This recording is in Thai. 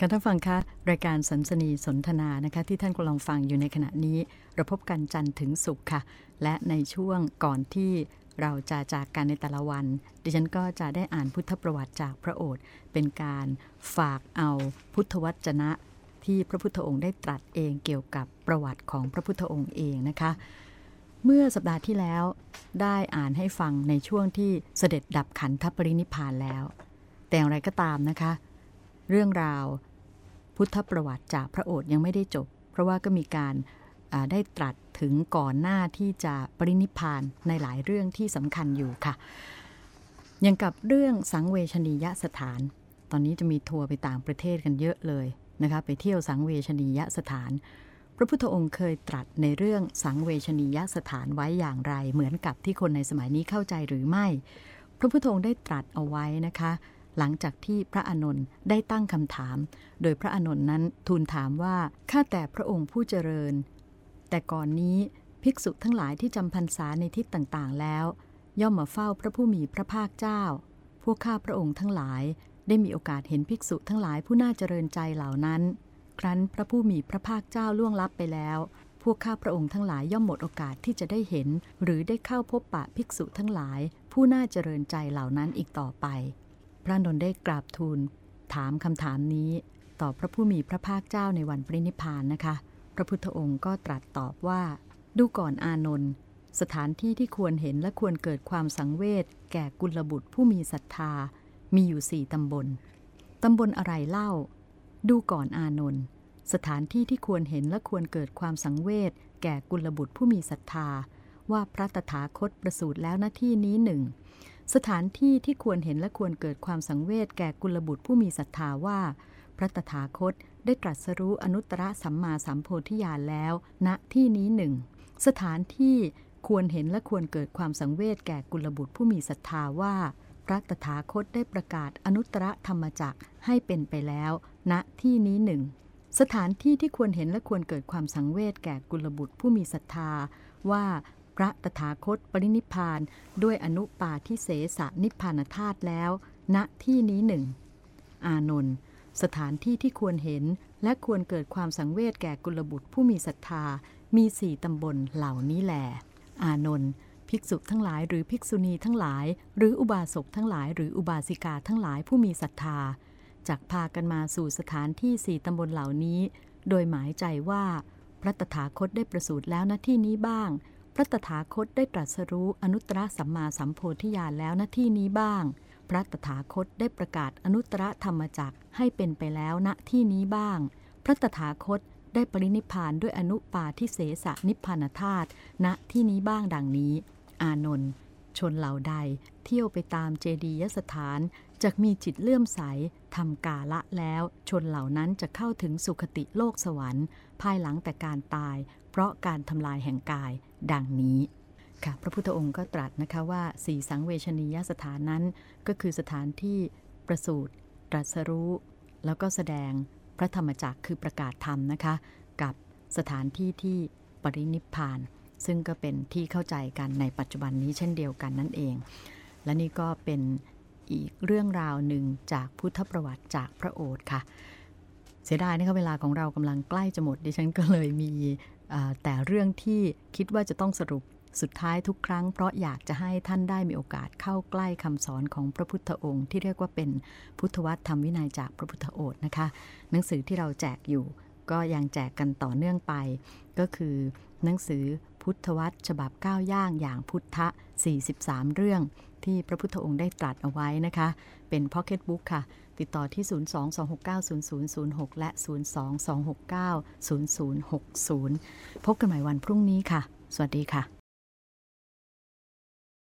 ค่ะท่านฟังคะรายการสันสนีสนทนานะคะที่ท่านกำลังฟังอยู่ในขณะนี้เราพบกันจันทร์ถึงศุกร์ค่ะ และในช่วงก่อนที่เราจะจากกันในแต่ละวัน ดิฉันก็จะได้อ่านพุทธประวัติจากพระโอษฐ์เป็นการฝากเอาพุทธวจนะ ที่พระพุทธองค์ได้ตรัสเองเกี่ยวกับประวัติของพระพุทธองค์เองนะคะ เมื่อสัปดาห์ที่แล้วได้อ่านให้ฟังในช่วงที่เสด็จดับขันธปรินิพานแล้ว แต่อย่างไรก็ตามนะคะ เรื่องราว พุทธประวัติจากพระโอษฐ์ยังไม่ได้จบ เพราะว่าก็มีการได้ตรัสถึงก่อนหน้าที่จะปรินิพานในหลายเรื่องที่สำคัญอยู่ค่ะ อย่างกับเรื่องสังเวชนียสถาน ตอนนี้จะมีทัวร์ไปต่างประเทศกันเยอะเลยนะคะไปเที่ยวสังเวชนียสถาน พระพุทธองค์เคยตรัสในเรื่องสังเวชนียสถานไว้อย่างไร เหมือนกับที่คนในสมัยนี้เข้าใจหรือไม่ พระพุทธองค์ได้ตรัสเอาไว้นะคะ หลังจากที่พระอานนท์ได้ตั้งคำถาม โดยพระอานนท์นั้นทูลถามว่า ข้าแต่พระองค์ผู้เจริญ แต่ก่อนนี้ภิกษุทั้งหลายที่จำพรรษาในทิศต่างๆ แล้ว ย่อมมาเฝ้าพระผู้มีพระภาคเจ้า พวกข้าพระองค์ทั้งหลาย ได้มีโอกาสเห็นภิกษุทั้งหลายผู้น่าเจริญใจเหล่านั้น ครั้นพระผู้มีพระภาคเจ้าล่วงลับไปแล้วพวกข้าพระองค์ทั้งหลายย่อมหมดโอกาสที่จะได้เห็น หรือได้เข้าพบปะภิกษุทั้งหลาย ผู้น่าเจริญใจเหล่านั้นอีกต่อไป ระนนท์ได้กราบทูล ถามคำถามนี้ ต่อพระผู้มีพระภาคเจ้าในวันปรินิพานนะคะ พระพุทธองค์ก็ตรัสตอบว่า ดูก่อนอานนท์สถานที่ที่ควรเห็นและควรเกิดความสังเวชแก่กุลบุตรผู้มีศรัทธา มีอยู่สี่ตำบล ตำบลอะไรเล่า ดูก่อนอานนท์สถานที่ที่ควรเห็นและควรเกิดความสังเวชแก่กุลบุตรผู้มีศรัทธา ว่าพระตถาคตประสูติแล้วหน้าที่นี้หนึ่ง สถานที่ที่ควรเห็นและควรเกิดความสังเวชแก่กุลบุตรผู้มีศรัทธาว่า พระตถาคตได้ตรัสรู้อนุตตรสัมมาสัมโพธิญาณแล้วณที่นี้หนึ่ง สถานที่ควรเห็นและควรเกิดความสังเวชแก่กุลบุตรผู้มีศรัทธาว่า พระตถาคตได้ประกาศอนุตตรธรรมจักให้เป็นไปแล้วณที่นี้หนึ่งสถานที่ที่ควรเห็นและควรเกิดความสังเวชแก่กุลบุตรผู้มีศรัทธาว่า พระตถาคตปรินิพานด้วยอนุปาทิเสสนิพานธาตุแล้ว ณที่นี้หนึ่ง อานนท์สถานที่ที่ควรเห็นและควรเกิดความสังเวชแก่กุลบุตรผู้มีศรัทธา มีสี่ตำบลเหล่านี้แหลอานนท์ภิกษุทั้งหลายหรือภิกษุณีทั้งหลาย หรืออุบาสกทั้งหลายหรืออุบาสิกาทั้งหลายผู้มีศรัทธาจากพากันมาสู่สถานที่สี่ตำบลเหล่านี้ โดยหมายใจว่า พระตถาคตได้ประสูติแล้วณที่นี้บ้าง ระตถาคตได้ตรัสรู้อนุตตรสัมมาสัมโพธิญาณแล้วณที่นี้บ้าง พระตถาคตได้ประกาศอนุตตรธรรมจักให้เป็นไปแล้วณที่นี้บ้าง พระตถาคตได้ปรินิพานด้วยอนุปาทิเสสนิพพานธาตุณที่นี้บ้างดังนี้ อานนท์ชนเหล่าใด เที่ยวไปตามเจดียสถานจะมีจิตเลื่อมใสทำกาละแล้ว ชนเหล่านั้นจะเข้าถึงสุคติโลกสวรรค์ ภายหลังแต่การตาย เพราะการทำลายแห่งกาย ดังนี้ค่ะพระพุทธองค์ก็ตรัสนะคะว่าสีสังเวชนียสถานนั้น ก็คือสถานที่ประสูติตรัสรู้ แล้วก็แสดงพระธรรมจักรคือประกาศธรรมนะคะ กับสถานที่ที่ปรินิพพาน ซึ่งก็เป็นที่เข้าใจกันในปัจจุบันนี้เช่นเดียวกันนั่นเอง และนี่ก็เป็นอีกเรื่องราวหนึ่งจากพุทธประวัติจากพระโอษฐ์ค่ะ เสียดายนะคะเวลาของเรากำลังใกล้จะหมดดิฉันก็เลยมี แต่เรื่องที่คิดว่าจะต้องสรุปสุดท้ายทุกครั้งเพราะอยากจะให้ท่านได้มีโอกาสเข้าใกล้คำสอนของพระพุทธองค์ ที่เรียกว่าเป็นพุทธวัตรธรรมวินัยจากพระพุทธโอษนะคะ หนังสือที่เราแจกอยู่ ก็ยังแจกกันต่อเนื่องไป ก็คือ หนังสือพุทธวัตรฉบับก้าวย่างอย่างพุทธะ 43 เรื่อง ที่พระพุทธองค์ได้ตรัสเอาไว้นะคะ เป็นพ็อกเก็ตบุ๊กค่ะ ติดต่อที่ 022690006 และ 022690060 พบกันใหม่วันพรุ่งนี้ค่ะ สวัสดีค่ะ